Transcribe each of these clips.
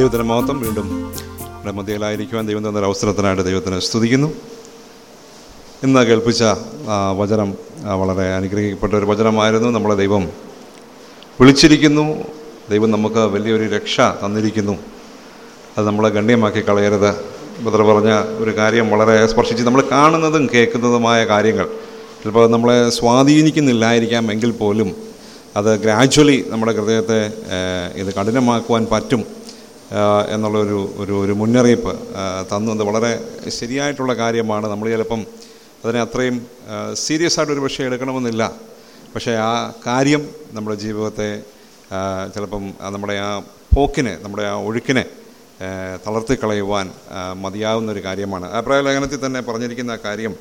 ദൈവത്തിന്റെ മഹത്വം വീണ്ടും നമ്മുടെ മധ്യയിലായിരിക്കുവാൻ ദൈവം തന്നൊരു അവസരത്തിനായിട്ട് ദൈവത്തിനെ സ്തുതിക്കുന്നു. ഇന്ന് കേൾപ്പിച്ച വചനം വളരെ അനുഗ്രഹിക്കപ്പെട്ട ഒരു വചനമായിരുന്നു. നമ്മളെ ദൈവം വിളിച്ചിരിക്കുന്നു. ദൈവം നമുക്ക് വലിയൊരു രക്ഷ തന്നിരിക്കുന്നു. അത് നമ്മളെ ഗണ്യമാക്കി കളയരുത്. ബദർ പറഞ്ഞ ഒരു കാര്യം വളരെ സ്പർശിച്ച് നമ്മൾ കാണുന്നതും കേൾക്കുന്നതുമായ കാര്യങ്ങൾ. ചിലപ്പോൾ നമ്മളെ സ്വാധീനിക്കുന്നില്ലായിരിക്കാം എങ്കിൽ പോലും അത് ഗ്രാജ്വലി നമ്മുടെ ഹൃദയത്തെ ഇത് കഠിനമാക്കുവാൻ പറ്റും. എന്നുള്ളൊരു ഒരു ഒരു മുന്നറിയിപ്പ് തന്നത് വളരെ ശരിയായിട്ടുള്ള കാര്യമാണ്. നമ്മൾ ചിലപ്പം അതിനെ അത്രയും സീരിയസ് ആയിട്ട് ഒരു പക്ഷേ എടുക്കണമെന്നില്ല. പക്ഷേ ആ കാര്യം നമ്മുടെ ജീവിതത്തെ ചിലപ്പം നമ്മുടെ ആ പോക്കിനെ നമ്മുടെ ആ ഒഴുക്കിനെ തളർത്തിക്കളയുവാൻ ആ, മതിയാവുന്ന ഒരു കാര്യമാണ്. അഭിപ്രായ ലേഖനത്തിൽ തന്നെ പറഞ്ഞിരിക്കുന്ന കാര്യം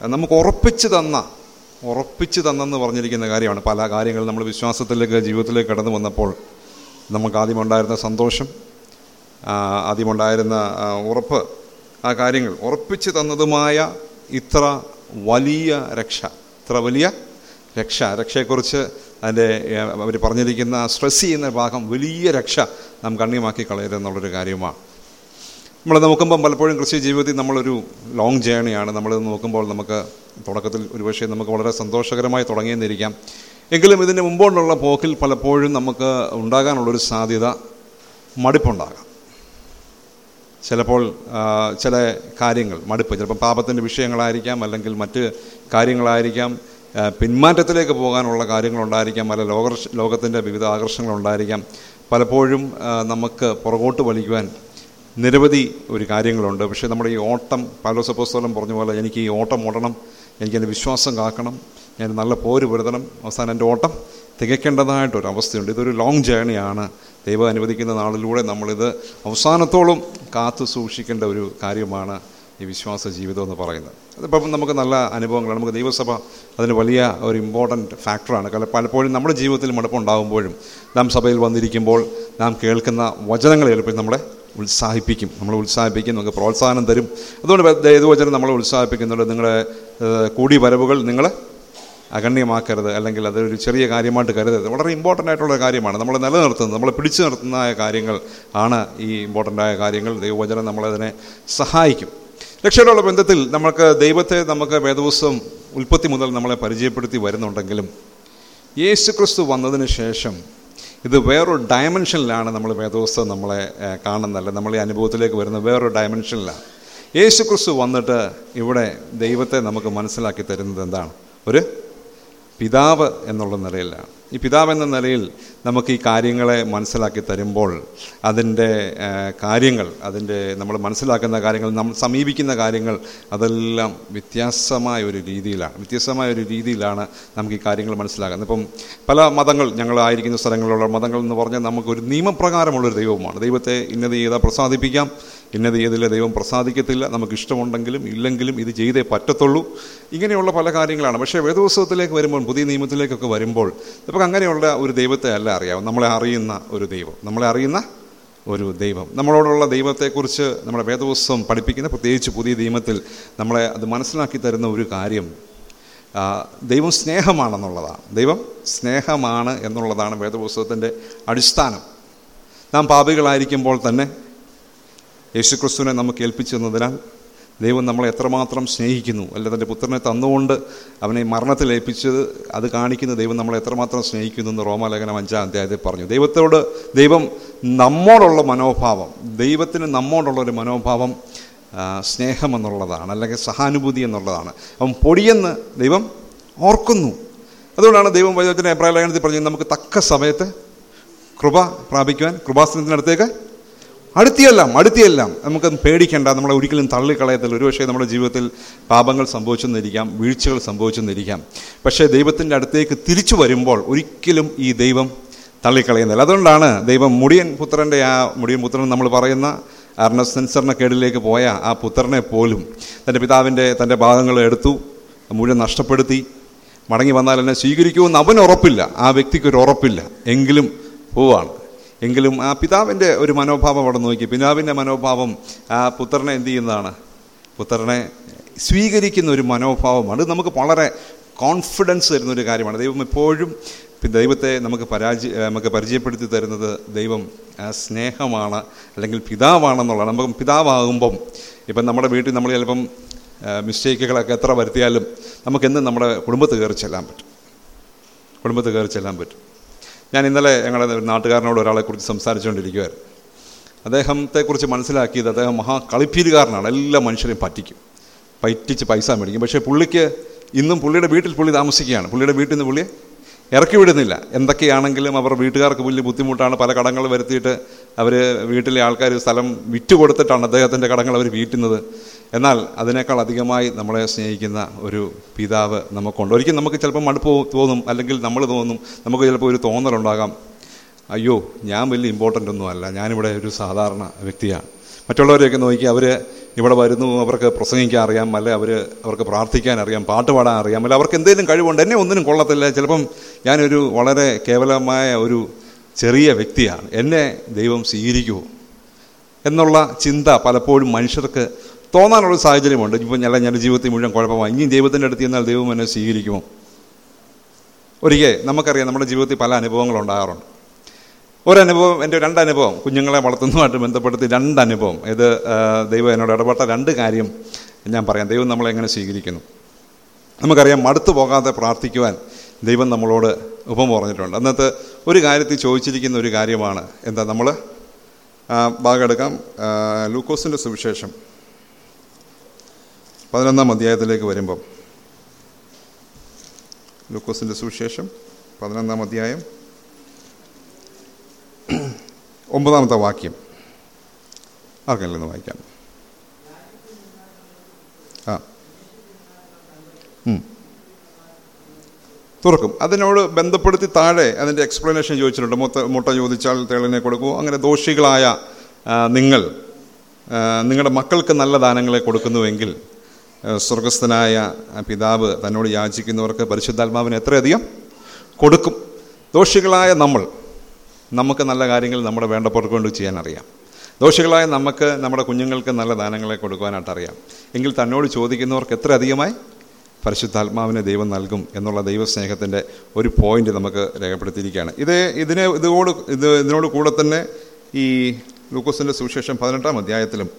നമുക്ക് ഉറപ്പിച്ച് തന്ന ഉറപ്പിച്ച് തന്നെന്ന് പറഞ്ഞിരിക്കുന്ന കാര്യമാണ്. പല കാര്യങ്ങളും നമ്മൾ വിശ്വാസത്തിലേക്ക് ജീവിതത്തിലേക്ക് കടന്നു വന്നപ്പോൾ നമുക്ക് ആദ്യമുണ്ടായിരുന്ന സന്തോഷം ആദ്യമുണ്ടായിരുന്ന ഉറപ്പ് ആ കാര്യങ്ങൾ ഉറപ്പിച്ച് തന്നതുമായ ഇത്ര വലിയ രക്ഷ. ഇത്ര വലിയ രക്ഷ. രക്ഷയെക്കുറിച്ച് അതിന്റെ അവർ പറഞ്ഞിരിക്കുന്ന സ്ട്രെസ് ചെയ്യുന്ന ഭാഗം വലിയ രക്ഷ നാം കണ്ണിയമാക്കി കളയരുതെന്നുള്ളൊരു കാര്യമാണ്. നമ്മൾ നോക്കുമ്പം പലപ്പോഴും കൃഷി ജീവിതത്തിൽ നമ്മളൊരു ലോങ് ജേണിയാണ് നമ്മൾ നോക്കുമ്പോൾ നമുക്ക് തുടക്കത്തിൽ ഒരുപക്ഷെ നമുക്ക് വളരെ സന്തോഷകരമായി തുടങ്ങിയെന്നിരിക്കാം. എങ്കിലും ഇതിന് മുമ്പോട്ടുള്ള പോക്കിൽ പലപ്പോഴും നമുക്ക് ഉണ്ടാകാനുള്ളൊരു സാധ്യത മടുപ്പുണ്ടാകാം. ചിലപ്പോൾ ചില കാര്യങ്ങൾ മടുപ്പ് ചിലപ്പോൾ പാപത്തിന്റെ വിഷയങ്ങളായിരിക്കാം അല്ലെങ്കിൽ മറ്റ് കാര്യങ്ങളായിരിക്കാം പിന്മാറ്റത്തിലേക്ക് പോകാനുള്ള കാര്യങ്ങളുണ്ടായിരിക്കാം അല്ല ലോക ലോകത്തിന്റെ വിവിധ ആകർഷങ്ങളുണ്ടായിരിക്കാം പലപ്പോഴും നമുക്ക് പുറകോട്ട് വലിക്കുവാൻ നിരവധി ഒരു കാര്യങ്ങളുണ്ട്. പക്ഷേ നമ്മുടെ ഈ ഓട്ടം പാലോസപ്പോസ്തോലം പറഞ്ഞ പോലെ എനിക്ക് ഈ ഓട്ടം ഓടണം എനിക്ക് എന്റെ വിശ്വാസം കാക്കണം. ഞാൻ നല്ല പോര് പൊരുതണം അവസാനം എന്റെ ഓട്ടം തികയ്ക്കേണ്ടതായിട്ടൊരവസ്ഥയുണ്ട് ഇതൊരു ലോങ് ജേണിയാണ് ദൈവം അനുവദിക്കുന്ന നാളിലൂടെ നമ്മളിത് അവസാനത്തോളം കാത്തു സൂക്ഷിക്കേണ്ട ഒരു കാര്യമാണ് ഈ വിശ്വാസ ജീവിതം എന്ന് പറയുന്നത്. അതിപ്പം നമുക്ക് നല്ല അനുഭവങ്ങളാണ്. നമുക്ക് ദൈവസഭ അതിന് വലിയ ഒരു ഇമ്പോർട്ടന്റ് ഫാക്ടറാണ് കാരണം പലപ്പോഴും നമ്മുടെ ജീവിതത്തിൽ മടുപ്പുണ്ടാകുമ്പോഴും നാം സഭയിൽ വന്നിരിക്കുമ്പോൾ നാം കേൾക്കുന്ന വചനങ്ങൾ ചിലപ്പോൾ നമ്മളെ ഉത്സാഹിപ്പിക്കും. നമ്മളെ ഉത്സാഹിപ്പിക്കും നമുക്ക് പ്രോത്സാഹനം തരും. അതുകൊണ്ട് ദൈവവചനം നമ്മളെ ഉത്സാഹിപ്പിക്കുന്നുണ്ട്. നിങ്ങളുടെ കൂടി വരവുകൾ നിങ്ങൾ അഗണ്യമാക്കരുത് അല്ലെങ്കിൽ അതൊരു ചെറിയ കാര്യമായിട്ട് കരുതരുത്. വളരെ ഇമ്പോർട്ടന്റ് ആയിട്ടുള്ള കാര്യമാണ്. നമ്മളെ നിലനിർത്തുന്നത് നമ്മളെ പിടിച്ചു നിർത്തുന്നതായ കാര്യങ്ങൾ ആണ് ഈ ഇമ്പോർട്ടന്റ് ആയ കാര്യങ്ങൾ. ദൈവവചനം നമ്മളതിനെ സഹായിക്കും. രക്ഷയോടുള്ള ബന്ധത്തിൽ നമുക്ക് ദൈവത്തെ നമുക്ക് വേദപുസ്തകം ഉൽപ്പത്തി മുതൽ നമ്മളെ പരിചയപ്പെടുത്തി വരുന്നുണ്ടെങ്കിലും യേശു ക്രിസ്തു വന്നതിന് ശേഷം ഇത് വേറൊരു ഡയമെൻഷനിലാണ് നമ്മൾ വേദോസ്തം നമ്മളെ കാണുന്നല്ല ഈ അനുഭവത്തിലേക്ക് വരുന്ന വേറൊരു ഡയമെൻഷനിലാണ് യേശു ക്രിസ്തു വന്നിട്ട് ഇവിടെ ദൈവത്തെ നമുക്ക് മനസ്സിലാക്കി തരുന്നത് എന്താണ്? ഒരു പിതാവ് എന്നുള്ള നിലയിലാണ്. ഈ പിതാവ് എന്ന നിലയിൽ നമുക്ക് ഈ കാര്യങ്ങളെ മനസ്സിലാക്കി തരുമ്പോൾ അതിന്റെ കാര്യങ്ങൾ അതിന്റെ നമ്മൾ മനസ്സിലാക്കുന്ന കാര്യങ്ങൾ നമ്മൾ സമീപിക്കുന്ന കാര്യങ്ങൾ അതെല്ലാം വ്യത്യാസമായ ഒരു രീതിയിലാണ്. വ്യത്യസ്തമായ ഒരു രീതിയിലാണ് നമുക്ക് ഈ കാര്യങ്ങൾ മനസ്സിലാക്കുന്നത് ഇപ്പം പല മതങ്ങൾ ഞങ്ങളായിരിക്കുന്ന സ്ഥലങ്ങളിലുള്ള മതങ്ങൾ എന്ന് പറഞ്ഞാൽ നമുക്കൊരു നിയമപ്രകാരമുള്ളൊരു ദൈവമാണ് ദൈവത്തെ ഇന്നത് ചെയ്താൽ പ്രസാദിപ്പിക്കാം ഇന്നത് ചെയ്തില്ല ദൈവം പ്രസാദിക്കത്തില്ല നമുക്ക് ഇഷ്ടമുണ്ടെങ്കിലും ഇല്ലെങ്കിലും ഇത് ചെയ്തേ പറ്റത്തുള്ളൂ. ഇങ്ങനെയുള്ള പല കാര്യങ്ങളാണ്. പക്ഷേ വേദോത്സവത്തിലേക്ക് വരുമ്പോൾ പുതിയ നിയമത്തിലേക്കൊക്കെ വരുമ്പോൾ നമുക്ക് അങ്ങനെയുള്ള ഒരു ദൈവത്തെ അല്ല അറിയാവും നമ്മളെ അറിയുന്ന ഒരു ദൈവം. നമ്മളെ അറിയുന്ന ഒരു ദൈവം. നമ്മളോടുള്ള ദൈവത്തെക്കുറിച്ച് നമ്മുടെ വേദോത്സവം പഠിപ്പിക്കുന്ന പ്രത്യേകിച്ച് പുതിയ നിയമത്തിൽ നമ്മളെ അത് മനസ്സിലാക്കി തരുന്ന ഒരു കാര്യം ദൈവം സ്നേഹമാണെന്നുള്ളതാണ്. ദൈവം സ്നേഹമാണ് എന്നുള്ളതാണ് വേദപുസ്തകത്തിന്റെ അടിസ്ഥാനം. നാം പാപികളായിരിക്കുമ്പോൾ തന്നെ യേശുക്രിസ്തുവിനെ നമുക്ക് ഏൽപ്പിച്ചു തന്നതിനാൽ ദൈവം നമ്മളെ എത്രമാത്രം സ്നേഹിക്കുന്നു. അല്ല തന്റെ പുത്രനെ തന്നുകൊണ്ട് അവനെ മരണത്തിൽ ഏൽപ്പിച്ചത് അത് കാണിക്കുന്ന ദൈവം നമ്മളെ എത്രമാത്രം സ്നേഹിക്കുന്നു എന്ന് റോമാലേഖനം അഞ്ചാം അധ്യായത്തിൽ പറഞ്ഞു. ദൈവത്തോട് ദൈവം നമ്മോടുള്ള മനോഭാവം ദൈവത്തിന് നമ്മോടുള്ള ഒരു മനോഭാവം സ്നേഹം എന്നുള്ളതാണ് അല്ലെങ്കിൽ സഹാനുഭൂതി എന്നുള്ളതാണ്. അവൻ പൊടിയെന്ന് ദൈവം ഓർക്കുന്നു. അതുകൊണ്ടാണ് ദൈവം വചനത്തിന്റെ അഭിപ്രായ ലേഖനത്തിൽ പറഞ്ഞത് നമുക്ക് തക്ക സമയത്ത് കൃപ പ്രാപിക്കുവാൻ കൃപാസനത്തിനടുത്തേക്ക് അടുത്തിയെല്ലാം അടുത്തിയെല്ലാം. നമുക്ക് പേടിക്കേണ്ട. നമ്മളെ ഒരിക്കലും തള്ളിക്കളയത്തില്ല. ഒരുപക്ഷെ നമ്മുടെ ജീവിതത്തിൽ പാപങ്ങൾ സംഭവിച്ചെന്നിരിക്കാം വീഴ്ചകൾ സംഭവിച്ചെന്നിരിക്കാം. പക്ഷേ ദൈവത്തിന്റെ അടുത്തേക്ക് തിരിച്ചു വരുമ്പോൾ ഒരിക്കലും ഈ ദൈവം തള്ളിക്കളയുന്നില്ല. അതുകൊണ്ടാണ് ദൈവം മുടിയൻ പുത്രന്റെ ആ മുടിയൻ പുത്രൻ നമ്മൾ പറയുന്ന അർണസ് സെൻസറിനെ കേടിലേക്ക് പോയ ആ പുത്രനെ പോലും തന്റെ പിതാവിന്റെ തന്റെ ഭാഗങ്ങൾ എടുത്തു മുഴുവൻ നഷ്ടപ്പെടുത്തി. മടങ്ങി വന്നാൽ എന്നെ സ്വീകരിക്കുമെന്ന് അവന് ഉറപ്പില്ല. ആ വ്യക്തിക്കൊരു ഉറപ്പില്ല. എങ്കിലും പോവാണ്. എങ്കിലും ആ പിതാവിന്റെ ഒരു മനോഭാവം അവിടെ നോക്കി. പിതാവിന്റെ മനോഭാവം ആ പുത്രനെ എന്ത് ചെയ്യുന്നതാണ്? പുത്രനെ സ്വീകരിക്കുന്ന ഒരു മനോഭാവമാണ്. നമുക്ക് വളരെ കോൺഫിഡൻസ് തരുന്ന ഒരു കാര്യമാണ്. ദൈവം എപ്പോഴും ദൈവത്തെ നമുക്ക് പരാജയ നമുക്ക് പരിചയപ്പെടുത്തി തരുന്നത് ദൈവം സ്നേഹമാണ് അല്ലെങ്കിൽ പിതാവാണെന്നുള്ളതാണ്. നമുക്ക് പിതാവാകുമ്പം ഇപ്പം നമ്മുടെ വീട്ടിൽ നമ്മൾ ചിലപ്പം മിസ്റ്റേക്കുകളൊക്കെ എത്ര വരുത്തിയാലും നമുക്കെന്നും നമ്മുടെ കുടുംബത്ത് കയറി ചെല്ലാൻ പറ്റും. കുടുംബത്ത് കയറി ചെല്ലാൻ പറ്റും. ഞാൻ ഇന്നലെ ഞങ്ങളുടെ നാട്ടുകാരനോട് ഒരാളെക്കുറിച്ച് സംസാരിച്ചുകൊണ്ടിരിക്കുകയായിരുന്നു അദ്ദേഹത്തെക്കുറിച്ച് മനസ്സിലാക്കിയത് അദ്ദേഹം മഹാ കളിപ്പീരുകാരനാണ്. എല്ലാ മനുഷ്യരെയും പറ്റിക്കും. പറ്റിച്ച് പൈസ മേടിക്കും. പക്ഷേ പുള്ളിക്ക് ഇന്നും പുള്ളിയുടെ വീട്ടിൽ പുള്ളി താമസിക്കുകയാണ്. പുള്ളിയുടെ വീട്ടിൽ നിന്ന് പുള്ളിയെ ഇറക്കി വിടുന്നില്ല. എന്തൊക്കെയാണെങ്കിലും അവർ വീട്ടുകാർക്ക് വലിയ ബുദ്ധിമുട്ടാണ്. പല കടങ്ങൾ വരുത്തിയിട്ട് അവർ വീട്ടിലെ ആൾക്കാർ സ്ഥലം വിറ്റ് കൊടുത്തിട്ടാണ് അദ്ദേഹത്തിന്റെ കടങ്ങൾ അവർ വീട്ടുന്നത്. എന്നാൽ അതിനേക്കാൾ അധികമായി നമ്മളെ സ്നേഹിക്കുന്ന ഒരു പിതാവ് നമുക്കുണ്ട്. ഒരിക്കലും നമുക്ക് ചിലപ്പോൾ മടുപ്പ് തോന്നും അല്ലെങ്കിൽ നമ്മൾ തോന്നും നമുക്ക് ചിലപ്പോൾ ഒരു തോന്നലുണ്ടാകാം. അയ്യോ ഞാൻ വലിയ ഇമ്പോർട്ടന്റ് ഒന്നും അല്ല. ഞാനിവിടെ ഒരു സാധാരണ വ്യക്തിയാണ്. മറ്റുള്ളവരെയൊക്കെ നോക്കി അവർ ഇവിടെ വരുന്നു അവർക്ക് പ്രസംഗിക്കാൻ അറിയാം അല്ലെ അവർ അവർക്ക് പ്രാർത്ഥിക്കാൻ അറിയാം പാട്ട് പാടാൻ അറിയാം അല്ലെ അവർക്ക് എന്തെങ്കിലും കഴിവുണ്ട്. എന്നെ ഒന്നിനും കൊള്ളത്തില്ല. ചിലപ്പം ഞാനൊരു വളരെ കേവലമായ ഒരു ചെറിയ വ്യക്തിയാണ്. എന്നെ ദൈവം സ്വീകരിക്കുമോ? എന്നുള്ള ചിന്ത പലപ്പോഴും മനുഷ്യർക്ക് തോന്നാനുള്ള സാഹചര്യമുണ്ട്. ഇപ്പം ഞാൻ ഞാൻ ജീവിതത്തിൽ മുഴുവൻ കുഴപ്പമാണ് ഇനിയും ദൈവത്തിന്റെ അടുത്ത് ചെന്നാൽ ദൈവം എന്നെ സ്വീകരിക്കുമോ? ഒരിക്കൽ നമുക്കറിയാം നമ്മുടെ ജീവിതത്തിൽ പല അനുഭവങ്ങളുണ്ടാകാറുണ്ട് ഒരനുഭവം എന്റെ രണ്ടനുഭവം കുഞ്ഞുങ്ങളെ വളർത്തുന്നതുമായിട്ട് ബന്ധപ്പെടുത്തി രണ്ടനുഭവം. ഇത് ദൈവം എന്നോട് ഇടപെട്ട രണ്ട് കാര്യം ഞാൻ പറയാം. ദൈവം നമ്മളെ എങ്ങനെ സ്വീകരിക്കുന്നു? നമുക്കറിയാം മടുത്തു പോകാതെ പ്രാർത്ഥിക്കുവാൻ ദൈവം നമ്മളോട് ഉപമ പറഞ്ഞിട്ടുണ്ട്. അന്നത്തെ ഒരു കാര്യത്തിൽ ചോദിച്ചിരിക്കുന്ന ഒരു കാര്യമാണ് എന്താ നമ്മൾ? ഭാഗം എടുക്കാം. ലൂക്കോസിന്റെ സുവിശേഷം. പതിനൊന്നാം അധ്യായത്തിലേക്ക് വരുമ്പം. ലൂക്കോസിന്റെ സുവിശേഷം പതിനൊന്നാം അധ്യായം ഒമ്പതാമത്തെ വാക്യം. ആർക്കെങ്കിലും വായിക്കാം? ആ. തുറക്കും. അതിനോട് ബന്ധപ്പെടുത്തി താഴെ അതിന്റെ എക്സ്പ്ലനേഷൻ ചോദിച്ചിട്ടുണ്ട്. മൊത്ത മുട്ട ചോദിച്ചാൽ തേളിനെ കൊടുക്കുമോ അങ്ങനെ ദോഷികളായ നിങ്ങൾ നിങ്ങളുടെ മക്കൾക്ക് നല്ല ദാനങ്ങളെ കൊടുക്കുന്നുവെങ്കിൽ സ്വർഗസ്ഥനായ പിതാവ് തന്നോട് യാചിക്കുന്നവർക്ക് പരിശുദ്ധാത്മാവിന് എത്രയധികം കൊടുക്കും. ദോഷികളായ നമ്മൾ നമുക്ക് നല്ല കാര്യങ്ങൾ നമ്മുടെ വേണ്ടപ്പെട്ടവർക്ക് കൊണ്ട് ചെയ്യാൻ അറിയാം ദോഷികളായ നമുക്ക് നമ്മുടെ കുഞ്ഞുങ്ങൾക്ക് നല്ല ദാനങ്ങളെ കൊടുക്കുവാനായിട്ട് അറിയാം. എങ്കിൽ തന്നോട് ചോദിക്കുന്നവർക്ക് എത്ര അധികമായി പരിശുദ്ധാത്മാവിനെ ദൈവം നൽകും എന്നുള്ള ദൈവസ്നേഹത്തിന്റെ ഒരു പോയിന്റ് നമുക്ക് രേഖപ്പെടുത്തിയിരിക്കുകയാണ്. ഇത് ഇതിനെ ഇതോട് ഇത് ഇതിനോട് കൂടെ തന്നെ ഈ ലൂക്കോസിന്റെ സുവിശേഷം പതിനെട്ടാം അധ്യായത്തിലും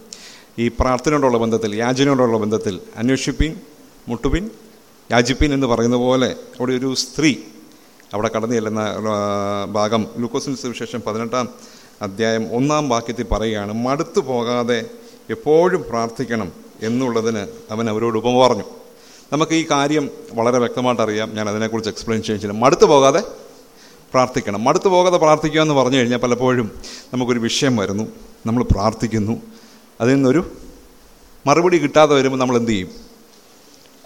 ഈ പ്രാർത്ഥനയോടുള്ള ബന്ധത്തിൽ യാചനയോടുള്ള ബന്ധത്തിൽ അന്വേഷിപ്പിൻ മുട്ടുപിൻ. യാചിപ്പിൻ എന്ന് പറയുന്ന പോലെ അവിടെ ഒരു സ്ത്രീ അവിടെ കടന്നു ചെല്ലുന്ന ഭാഗം. ലൂക്കോസിന് സുവിശേഷം പതിനെട്ടാം അധ്യായം ഒന്നാം വാക്യത്തിൽ പറയുകയാണ് മടുത്തു പോകാതെ എപ്പോഴും പ്രാർത്ഥിക്കണം എന്നുള്ളതിന് അവൻ അവരോട് ഉപമ പറഞ്ഞു. നമുക്ക് ഈ കാര്യം വളരെ വ്യക്തമായിട്ട് അറിയാം. ഞാൻ അതിനെക്കുറിച്ച് എക്സ്പ്ലെയിൻ ചെയ്യാം മടുത്തു പോകാതെ പ്രാർത്ഥിക്കണം. മടുത്തു പോകാതെ പ്രാർത്ഥിക്കുക എന്ന് പറഞ്ഞു കഴിഞ്ഞാൽ പലപ്പോഴും നമുക്കൊരു വിഷയം വരുന്നു. നമ്മൾ പ്രാർത്ഥിക്കുന്നു. അതിൽ നിന്നൊരു മറുപടി കിട്ടാതെ വരുമ്പോൾ നമ്മൾ എന്ത് ചെയ്യും?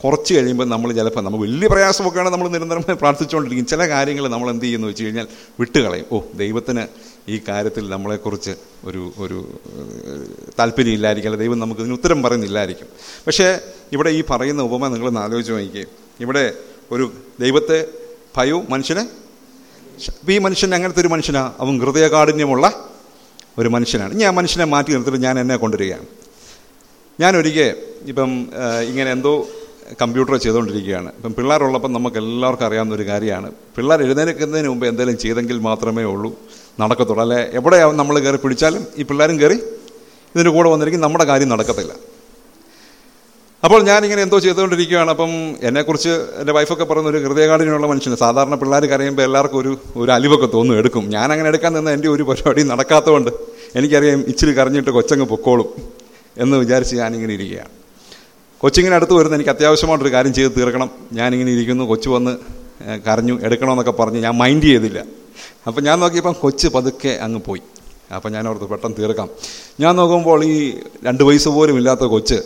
കുറച്ച് കഴിയുമ്പോൾ നമ്മൾ ചിലപ്പോൾ നമ്മൾ വലിയ പ്രയാസമൊക്കെയാണ് നമ്മൾ നിരന്തരം പ്രാർത്ഥിച്ചുകൊണ്ടിരിക്കും ചില കാര്യങ്ങൾ നമ്മൾ എന്ത് ചെയ്യുന്നു വെച്ച് കഴിഞ്ഞാൽ വിട്ടുകളയും. ഓ ദൈവത്തിന് ഈ കാര്യത്തിൽ നമ്മളെക്കുറിച്ച് ഒരു ഒരു താല്പര്യമില്ലായിരിക്കും അല്ല ദൈവം നമുക്ക് ഇതിന് ഉത്തരം പറയുന്നില്ലായിരിക്കും. പക്ഷേ ഇവിടെ ഈ പറയുന്ന ഉപമ നിങ്ങളൊന്ന് ആലോചിച്ച് നോക്കിയേ ഇവിടെ ഒരു ദൈവത്തെ ഭയവും മനുഷ്യനെ ഈ മനുഷ്യൻ അങ്ങനത്തെ ഒരു മനുഷ്യനാണ് അവൻ ഹൃദയകാഠിന്യമുള്ള ഒരു മനുഷ്യനാണ്. ഞാൻ മനുഷ്യനെ മാറ്റി നിർത്തിയിട്ട് ഞാൻ എന്നെ കൊണ്ടുവരികയാണ്. ഞാനൊരിക്കൽ ഇപ്പം ഇങ്ങനെ എന്തോ കമ്പ്യൂട്ടർ ചെയ്തുകൊണ്ടിരിക്കുകയാണ്. ഇപ്പം പിള്ളേരുള്ളപ്പം നമുക്ക് എല്ലാവർക്കും അറിയാവുന്ന ഒരു കാര്യമാണ്. പിള്ളേർ എഴുന്നേൽക്കുന്നതിന് മുമ്പ് എന്തെങ്കിലും ചെയ്തെങ്കിൽ മാത്രമേ ഉള്ളൂ നടക്കത്തുള്ളൂ. അല്ലെ എവിടെയാവും നമ്മൾ കയറി പിടിച്ചാലും ഈ പിള്ളേരും കയറി ഇതിന്റെ കൂടെ വന്നിരിക്കും നമ്മുടെ കാര്യം നടക്കത്തില്ല. അപ്പോൾ ഞാനിങ്ങനെ എന്തോ ചെയ്തുകൊണ്ടിരിക്കുകയാണ്. അപ്പം എന്നെക്കുറിച്ച് എന്റെ വൈഫൊക്കെ പറയുന്ന ഒരു ഹൃദയകാഠിനുള്ള മനുഷ്യന് സാധാരണ പിള്ളേർ കരയുമ്പോൾ എല്ലാവർക്കും ഒരു ഒരു അലിവൊക്കെ തോന്നും എടുക്കും. ഞാൻ അങ്ങനെ എടുക്കാൻ നിന്ന് എന്റെ ഒരു പരിപാടി നടക്കാത്തതുകൊണ്ട് എനിക്കറിയാം ഇച്ചിരി കരഞ്ഞിട്ട് കൊച്ചങ്ങ് പൊക്കോളും എന്ന് വിചാരിച്ച് ഞാനിങ്ങനെ ഇരിക്കുകയാണ്. കൊച്ചിങ്ങനെ അടുത്ത് വരുന്ന എനിക്ക് അത്യാവശ്യമായിട്ടൊരു കാര്യം ചെയ്ത് തീർക്കണം. ഞാനിങ്ങനെ ഇരിക്കുന്നു കൊച്ചു വന്ന് കരഞ്ഞു എടുക്കണമെന്നൊക്കെ പറഞ്ഞ് ഞാൻ മൈൻഡ് ചെയ്തില്ല. അപ്പം ഞാൻ നോക്കിയപ്പം കൊച്ച് പതുക്കെ അങ്ങ് പോയി. അപ്പം ഞാൻ ഓർത്ത് പെട്ടെന്ന് തീർക്കാം. ഞാൻ നോക്കുമ്പോൾ ഈ രണ്ട് വയസ്സ് പോലും ഇല്ലാത്ത കൊച്ച്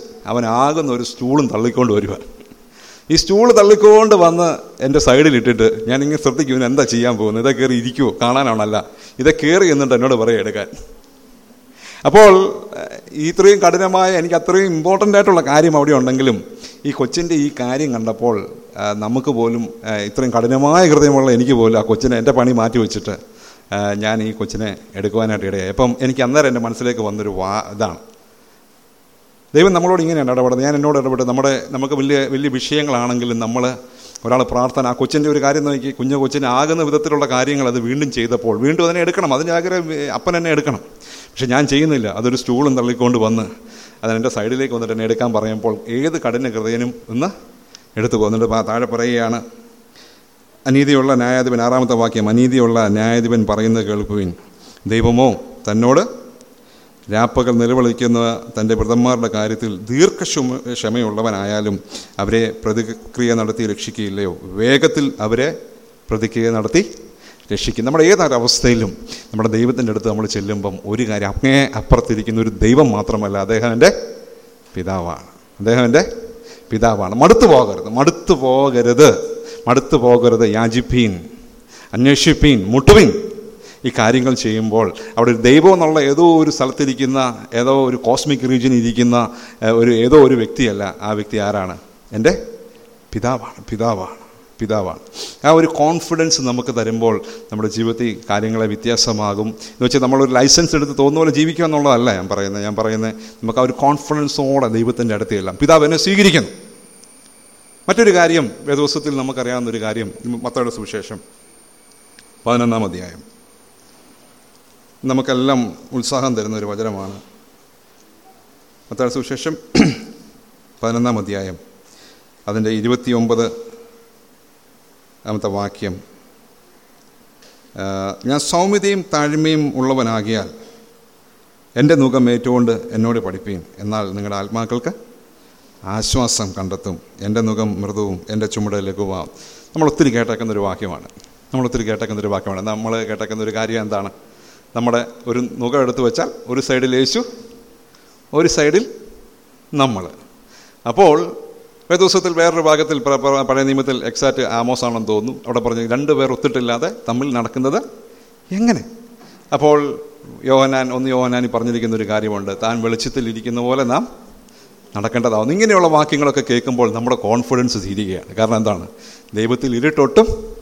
ആകുന്ന ഒരു സ്റ്റൂളും തള്ളിക്കൊണ്ട് വരിക ഈ സ്റ്റൂൾ തള്ളിക്കൊണ്ട് വന്ന് എന്റെ സൈഡിലിട്ടിട്ട് ഞാനിങ്ങനെ ശ്രദ്ധിക്കും എന്താ ചെയ്യാൻ പോകുന്നത്? ഇതേ കയറി ഇരിക്കുമോ കാണാനാണല്ല ഇതേ കയറി എന്നിട്ട് എന്നോട് പറയുക എടുക്കാൻ. അപ്പോൾ ഇത്രയും കഠിനമായ എനിക്ക് അത്രയും ഇമ്പോർട്ടന്റ് ആയിട്ടുള്ള കാര്യം അവിടെ ഉണ്ടെങ്കിലും ഈ കൊച്ചിന്റെ ഈ കാര്യം കണ്ടപ്പോൾ നമുക്ക് പോലും ഇത്രയും കഠിനമായ ഹൃദയമുള്ള എനിക്ക് പോലും ആ കൊച്ചിനെ എന്റെ പണി മാറ്റി വെച്ചിട്ട് ഞാൻ ഈ കൊച്ചിനെ എടുക്കുവാനായിട്ട് ഇടയായി. അപ്പം എനിക്ക് അന്നേരം എന്റെ മനസ്സിലേക്ക് വന്നൊരു വാ ഇതാണ്. ദൈവം നമ്മളോട് ഇങ്ങനെയാണ് ഇടപെടുന്നത്. ഞാൻ എന്നോട് ഇടപെട്ട് നമ്മുടെ നമുക്ക് വലിയ വലിയ വിഷയങ്ങളാണെങ്കിലും നമ്മൾ ഒരാൾ പ്രാർത്ഥന ആ കൊച്ചിന്റെ ഒരു കാര്യം നോക്കി കുഞ്ഞു കൊച്ചിന് ആകുന്ന വിധത്തിലുള്ള കാര്യങ്ങൾ അത് വീണ്ടും ചെയ്തപ്പോൾ വീണ്ടും അതിനെ എടുക്കണം. അതിന്റെ ആഗ്രഹം അപ്പൻ എന്നെ എടുക്കണം. പക്ഷെ ഞാൻ ചെയ്യുന്നില്ല. അതൊരു സ്റ്റൂളും തള്ളിക്കൊണ്ട് വന്ന് അതെന്റെ സൈഡിലേക്ക് വന്നിട്ട് എന്നെ എടുക്കാൻ പറയുമ്പോൾ ഏത് കഠിന ഹൃദയനും ഒന്ന് എടുത്തു പോകുന്നുണ്ട്. താഴെ പറയുകയാണ് അനീതിയുള്ള ന്യായാധിപൻ ആറാമത്തെ വാക്യം അനീതിയുള്ള ന്യായാധിപൻ പറയുന്നത് കേൾക്കുവിൻ. ദൈവമോ തന്നോട് രാപ്പകൽ നിലവിളിക്കുന്ന തന്റെ വൃതന്മാരുടെ കാര്യത്തിൽ ദീർഘക്ഷമ ക്ഷമയുള്ളവനായാലും അവരെ പ്രതിക്രിയ നടത്തി രക്ഷിക്കുകയില്ലയോ? വേഗത്തിൽ അവരെ പ്രതിക്രിയ നടത്തി രക്ഷിക്കും. നമ്മുടെ ഏതൊരവസ്ഥയിലും നമ്മുടെ ദൈവത്തിന്റെ അടുത്ത് നമ്മൾ ചെല്ലുമ്പം ഒരു കാര്യം അങ്ങേ അപ്പുറത്തിരിക്കുന്ന ഒരു ദൈവം മാത്രമല്ല അദ്ദേഹം എന്റെ പിതാവാണ്. അദ്ദേഹം എന്റെ പിതാവാണ്. മടുത്തു പോകരുത് മടുത്തു പോകരുത്. മടുത്തു പോകരുത് യാചിപ്പീൻ അന്വേഷിപ്പീൻ മുട്ടുവിൻ ഈ കാര്യങ്ങൾ ചെയ്യുമ്പോൾ അവിടെ ഒരു ദൈവം എന്നുള്ള ഏതോ ഒരു സ്ഥലത്തിരിക്കുന്ന ഏതോ ഒരു കോസ്മിക് റീജിയൻ ഇരിക്കുന്ന ഒരു ഏതോ ഒരു വ്യക്തിയല്ല. ആ വ്യക്തി ആരാണ്? എന്റെ പിതാവാണ് പിതാവാണ് പിതാവാണ്. ആ ഒരു കോൺഫിഡൻസ് നമുക്ക് തരുമ്പോൾ നമ്മുടെ ജീവിതത്തിൽ കാര്യങ്ങളെ വ്യത്യാസമാകും. എന്ന് വെച്ചാൽ നമ്മളൊരു ലൈസൻസ് എടുത്ത് തോന്നുന്ന പോലെ ജീവിക്കുക എന്നുള്ളതല്ല ഞാൻ പറയുന്നത്. ഞാൻ പറയുന്നത് നമുക്ക് ആ ഒരു കോൺഫിഡൻസോടെ ദൈവത്തിന്റെ അടുത്തെല്ലാം പിതാവ് എന്നെ സ്വീകരിക്കുന്നു. മറ്റൊരു കാര്യം വേദവസ്വത്തിൽ നമുക്കറിയാവുന്ന ഒരു കാര്യം മത്തയുടെ സുവിശേഷം പതിനൊന്നാം അധ്യായം. നമുക്കെല്ലാം ഉത്സാഹം തരുന്ന ഒരു വചനമാണ്. മത്തയുടെ സുവിശേഷം പതിനൊന്നാം അധ്യായം അതിന്റെ ഇരുപത്തിയൊമ്പത് ആമത്തെ വാക്യം. ഞാൻ സൗമ്യതയും താഴ്മയും ഉള്ളവനാകിയാൽ എന്റെ മുഖം ഏറ്റുകൊണ്ട് എന്നോട് പഠിപ്പീൻ. എന്നാൽ നിങ്ങളുടെ ആത്മാക്കൾക്ക് ആശ്വാസം കണ്ടെത്തും. എന്റെ മുഖം മൃദുവും എന്റെ ചുമട് ലഘുവാം. നമ്മൾ ഒത്തിരി കേട്ടേക്കുന്ന ഒരു വാക്യമാണ്. നമ്മൾ ഒത്തിരി കേട്ടേക്കുന്ന ഒരു വാക്യമാണ്. നമ്മൾ കേട്ടേക്കുന്ന ഒരു കാര്യം എന്താണ്? നമ്മുടെ ഒരു മുഖം എടുത്തു വെച്ചാൽ ഒരു സൈഡിൽ യേശു ഒരു സൈഡിൽ നമ്മൾ. അപ്പോൾ വേദോസത്തിൽ വേറൊരു ഭാഗത്തിൽ പഴയ നിയമത്തിൽ എക്സാക്റ്റ് ആമോസ് ആണെന്ന് തോന്നുന്നു. അവിടെ പറഞ്ഞു രണ്ട് പേർ ഒത്തിട്ടില്ലാതെ തമ്മിൽ നടക്കുന്നത് എങ്ങനെ? അപ്പോൾ യോഹനാൻ ഒന്ന് യോഹനാനി പറഞ്ഞിരിക്കുന്ന ഒരു കാര്യമുണ്ട്. താൻ വെളിച്ചത്തിൽ ഇരിക്കുന്ന പോലെ നാം നടക്കേണ്ടതാവുന്നു. ഇങ്ങനെയുള്ള വാക്യങ്ങളൊക്കെ കേൾക്കുമ്പോൾ നമ്മുടെ കോൺഫിഡൻസ് തീരുകയാണ്. കാരണം എന്താണ്? ദൈവത്തിൽ ഇരുട്ടൊട്ടും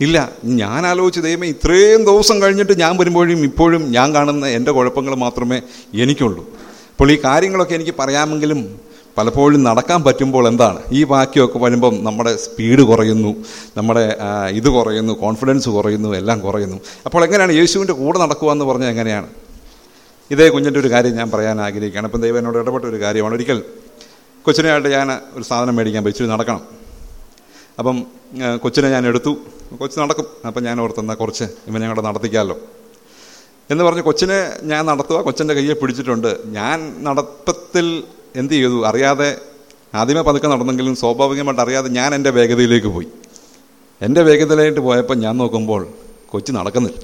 ഇല്ല. ഞാൻ ആലോചിച്ച് ദൈവം ഇത്രയും ദിവസം കഴിഞ്ഞിട്ട് ഞാൻ വരുമ്പോഴും ഇപ്പോഴും ഞാൻ കാണുന്ന എന്റെ കുഴപ്പങ്ങൾ മാത്രമേ എനിക്കുള്ളൂ. അപ്പോൾ ഈ കാര്യങ്ങളൊക്കെ എനിക്ക് പറയാമെങ്കിലും പലപ്പോഴും നടക്കാൻ പറ്റുമ്പോൾ എന്താണ്? ഈ വാക്യമൊക്കെ വരുമ്പം നമ്മുടെ സ്പീഡ് കുറയുന്നു നമ്മുടെ ഇത് കുറയുന്നു കോൺഫിഡൻസ് കുറയുന്നു എല്ലാം കുറയുന്നു. അപ്പോൾ എങ്ങനെയാണ് യേശുവിന്റെ കൂടെ നടക്കുക എന്ന് പറഞ്ഞാൽ എങ്ങനെയാണ്? ഇതേ കുഞ്ഞിന്റെ ഒരു കാര്യം ഞാൻ പറയാൻ ആഗ്രഹിക്കുകയാണ്. അപ്പം ദൈവം എന്നോട് ഇടപെട്ട ഒരു കാര്യമാണ്. ഒരിക്കൽ കൊച്ചിനായിട്ട് ഞാൻ ഒരു സാധനം മേടിക്കാൻ ഇച്ചിരി നടക്കണം. അപ്പം കൊച്ചിനെ ഞാൻ എടുത്തു. കൊച്ചു നടക്കും. അപ്പം ഞാൻ ഓർത്തെന്നാൽ കുറച്ച് ഇവനെ കൂടെ നടത്തിക്കാമല്ലോ എന്ന് പറഞ്ഞ് കൊച്ചിനെ ഞാൻ നടത്തുക കൊച്ചിന്റെ കയ്യെ പിടിച്ചിട്ടുണ്ട്. ഞാൻ നടത്തത്തിൽ എന്ത് ചെയ്തു? അറിയാതെ ആദ്യമേ പതുക്കെ നടന്നെങ്കിലും സ്വാഭാവികമായിട്ട് അറിയാതെ ഞാൻ എന്റെ വേഗതയിലേക്ക് പോയി. എന്റെ വേഗതയിലായിട്ട് പോയപ്പോൾ ഞാൻ നോക്കുമ്പോൾ കൊച്ചു നടക്കുന്നില്ല.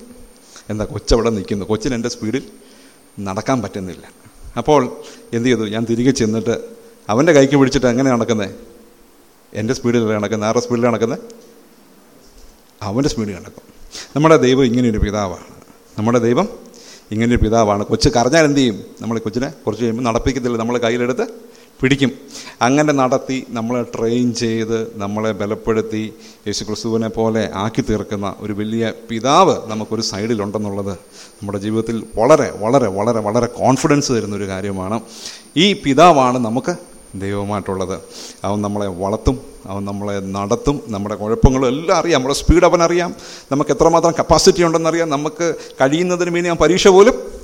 എന്താ കൊച്ചവിടെ നിൽക്കുന്നു? കൊച്ചിന് എന്റെ സ്പീഡിൽ നടക്കാൻ പറ്റുന്നില്ല. അപ്പോൾ എന്ത് ചെയ്തു? ഞാൻ തിരികെ ചെന്നിട്ട് അവന്റെ കൈക്ക് പിടിച്ചിട്ട് എങ്ങനെ നടക്കുന്നത് എന്റെ സ്പീഡിലല്ല നടക്കുന്നത് ആരുടെ സ്പീഡിൽ നടക്കുന്നത് അവന്റെ സ്പീഡിൽ നടക്കും. നമ്മുടെ ദൈവം ഇങ്ങനെയൊരു പിതാവാണ്. നമ്മുടെ ദൈവം ഇങ്ങനെയൊരു പിതാവാണ്. കൊച്ചു കരഞ്ഞാൽ എന്ത് ചെയ്യും? നമ്മൾ കൊച്ചിനെ കുറച്ച് കഴിയുമ്പോൾ നടപ്പിക്കത്തില്ല. നമ്മൾ കയ്യിലെടുത്ത് പിടിക്കും. അങ്ങനെ നടത്തി നമ്മളെ ട്രെയിൻ ചെയ്ത് നമ്മളെ ബലപ്പെടുത്തി യേശു ക്രിസ്തുവിനെ പോലെ ആക്കി തീർക്കുന്ന ഒരു വലിയ പിതാവ് നമുക്കൊരു സൈഡിലുണ്ടെന്നുള്ളത് നമ്മുടെ ജീവിതത്തിൽ വളരെ വളരെ വളരെ വളരെ കോൺഫിഡൻസ് തരുന്ന ഒരു കാര്യമാണ്. ഈ പിതാവാണ് നമുക്ക് ദൈവമായിട്ടുള്ളത് അവൻ നമ്മളെ വളർത്തും അവൻ നമ്മളെ നടത്തും നമ്മുടെ കുഴപ്പങ്ങളും എല്ലാം അറിയാം. നമ്മുടെ സ്പീഡ് അവനറിയാം. നമുക്ക് എത്രമാത്രം കപ്പാസിറ്റി ഉണ്ടെന്നറിയാം. നമുക്ക് കഴിയുന്നതിന് വേണ്ടി ആ പരീക്ഷ പോലും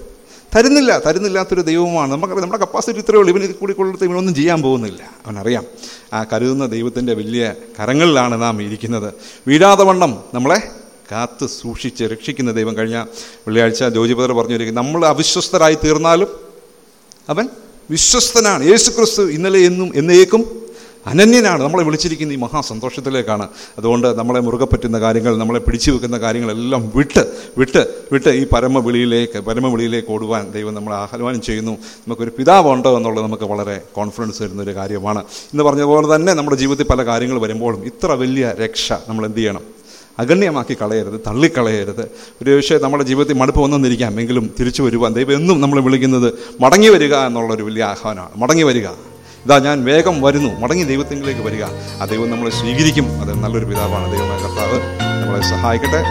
തരുന്നില്ല തരുന്നില്ലാത്തൊരു ദൈവമാണ് നമുക്കറിയാം നമ്മുടെ കപ്പാസിറ്റി ഇത്രയേ ഉള്ളൂ. ഇവന് കൂടി കൊള്ളത്ത് ഇവനൊന്നും ചെയ്യാൻ പോകുന്നില്ല. അവനറിയാം ആ കരുതുന്ന ദൈവത്തിന്റെ വലിയ കരങ്ങളിലാണ് നാം ഇരിക്കുന്നത്. വീഴാതെ വണ്ണം നമ്മളെ കാത്ത് സൂക്ഷിച്ച് രക്ഷിക്കുന്ന ദൈവം കഴിഞ്ഞ വെള്ളിയാഴ്ച ജോജിപദർ പറഞ്ഞിരിക്കും നമ്മൾ അവിശ്വസ്തരായി തീർന്നാലും അവൻ വിശ്വസ്തനാണ്. യേശുക്രിസ്തു ഇന്നലെ എന്നും എന്നേക്കും അനന്യനാണ്. നമ്മളെ വിളിച്ചിരിക്കുന്ന ഈ മഹാസന്തോഷത്തിലേക്കാണ്. അതുകൊണ്ട് നമ്മളെ മുറുകെ പറ്റുന്ന കാര്യങ്ങൾ നമ്മളെ പിടിച്ചു വെക്കുന്ന കാര്യങ്ങളെല്ലാം വിട്ട് വിട്ട് വിട്ട് ഈ പരമവിളിയിലേക്ക് പരമവിളിയിലേക്ക് ഓടുവാൻ ദൈവം നമ്മളെ ആഹ്വാനം ചെയ്യുന്നു. നമുക്കൊരു പിതാവുണ്ടോ എന്നുള്ളത് നമുക്ക് വളരെ കോൺഫിഡൻസ് തരുന്ന ഒരു കാര്യമാണ്. എന്ന് പോലെ തന്നെ നമ്മുടെ ജീവിതത്തിൽ പല കാര്യങ്ങൾ വരുമ്പോഴും ഇത്ര വലിയ രക്ഷ നമ്മൾ എന്ത് ചെയ്യണം? അഗണ്യമാക്കി കളയരുത് തള്ളിക്കളയരുത്. ഒരു പക്ഷേ നമ്മുടെ ജീവിതത്തിൽ മടുപ്പ് വന്നെന്നിരിക്കാം എങ്കിലും തിരിച്ചു വരുവാൻ ദൈവം എന്നും നമ്മൾ വിളിക്കുന്നത് മടങ്ങി വരിക എന്നുള്ളൊരു വലിയ ആഹ്വാനമാണ്. മടങ്ങി വരിക. ഇതാ ഞാൻ വേഗം വരുന്നു. മടങ്ങി ദൈവത്തിലേക്ക് വരിക. ആ ദൈവം നമ്മളെ സ്വീകരിക്കും. അത് നല്ലൊരു പിതാവാണ്. ദൈവമായ കർത്താവ് നമ്മളെ സഹായിക്കട്ടെ.